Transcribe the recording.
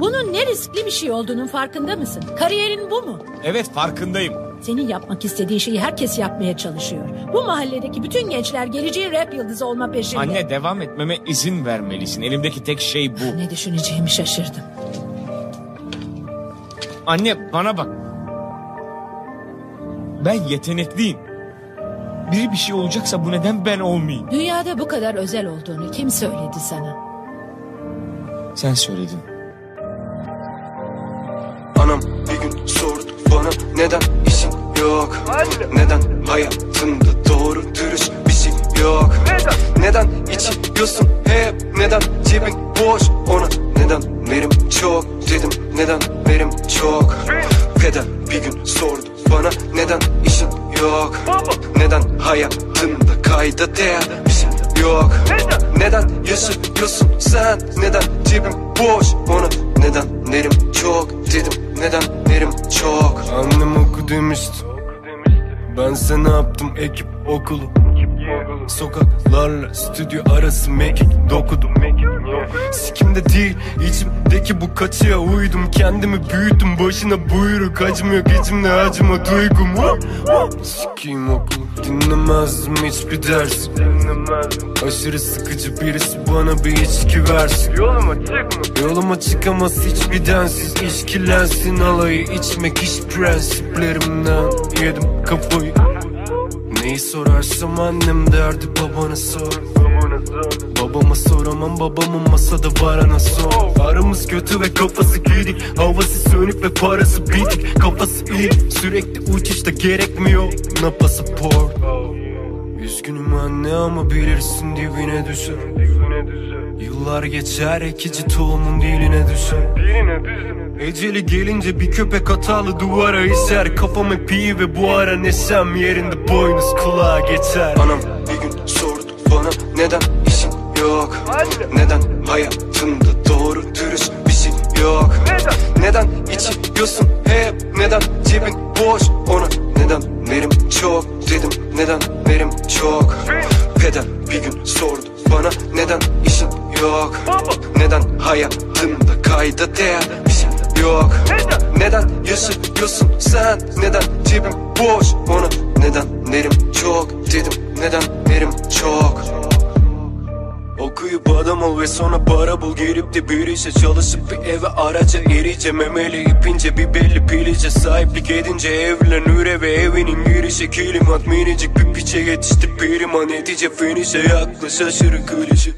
Bunun ne riskli bir şey olduğunun farkında mısın? Kariyerin bu mu? Evet farkındayım. Senin yapmak istediğin şeyi herkes yapmaya çalışıyor. Bu mahalledeki bütün gençler geleceğin rap yıldızı olma peşinde. Anne devam etmeme izin vermelisin. Elimdeki tek şey bu. Ne düşüneceğimi şaşırdım. Anne bana bak. Ben yetenekliyim. Biri bir şey olacaksa bu neden ben olmayayım? Dünyada bu kadar özel olduğunu kim söyledi sana? Sen söyledin. Neden işin yok? Neden hayatında doğru dürüst bir şey yok? Neden? İçiyorsun hep? Neden cebin boş? Ona Neden verim çok dedim? Neden verim çok? Peder bir gün sordu bana neden işin yok? Neden hayatında kayda değer bir şey yok? Neden? Yaşıyorsun sen? Neden cebin boş? Ona Neden verim çok dedim? Neden verim çok? oku demişti Ben sana yaptım ekip okulu. Sokaklarla stüdyo arası mekik dokudum Sikimde değil. İçimdeki bu kaçıya uydum. Kendimi büyüttüm. Başına buyruk Acımıyor. İçimde acıma duygum. Sikiyim okulu. Dinlemezdim hiçbir ders. Aşırı sıkıcı birisi bana bir içki versin. Yoluma çıkma Yoluma çıkamaz hiçbir densiz işkilensin. Alayı içmek iş prensiplerimden Yedim kafayı Neyi sorarsam annem derdi babana sor. Babama soramam babamın masada varana sor. Aramız kötü ve kafası gidik. Havası sönük ve parası bitik. Kafası iyi sürekli uçuşta gerekmiyor. Ne pasaport Üzgünüm anne ama bilirsin dibine düşer Yıllar geçer ekici tohumun diline düşer Eceli gelince bir köpek hatalı duvara işer Kafam hep iyi ve bu ara neşem yerinde boynuz kulağa geçer. Anam bir gün sordu bana neden işin yok? Neden hayatında doğru dürüst bir şey yok? Neden içiyorsun hep? Neden cebin boş neden verim çok? Peder bir gün sordu bana neden işin yok? Neden hayatında kayda değer bir şey yok? Neden yaşıyorsun sen? Neden cebim boş? Ona Neden verim çok? Dedim neden verim çok? Okuyup adam ol ve sonra para bul. Girip de bir işe çalışıp bir eve araca erice Memeli. İpince bir belli pilice Sahiplik edince evlen üre ve evinin girişi Kilim at minicik bir piçe yetişti. Piriman netice finişe yaklaş aşırı klişe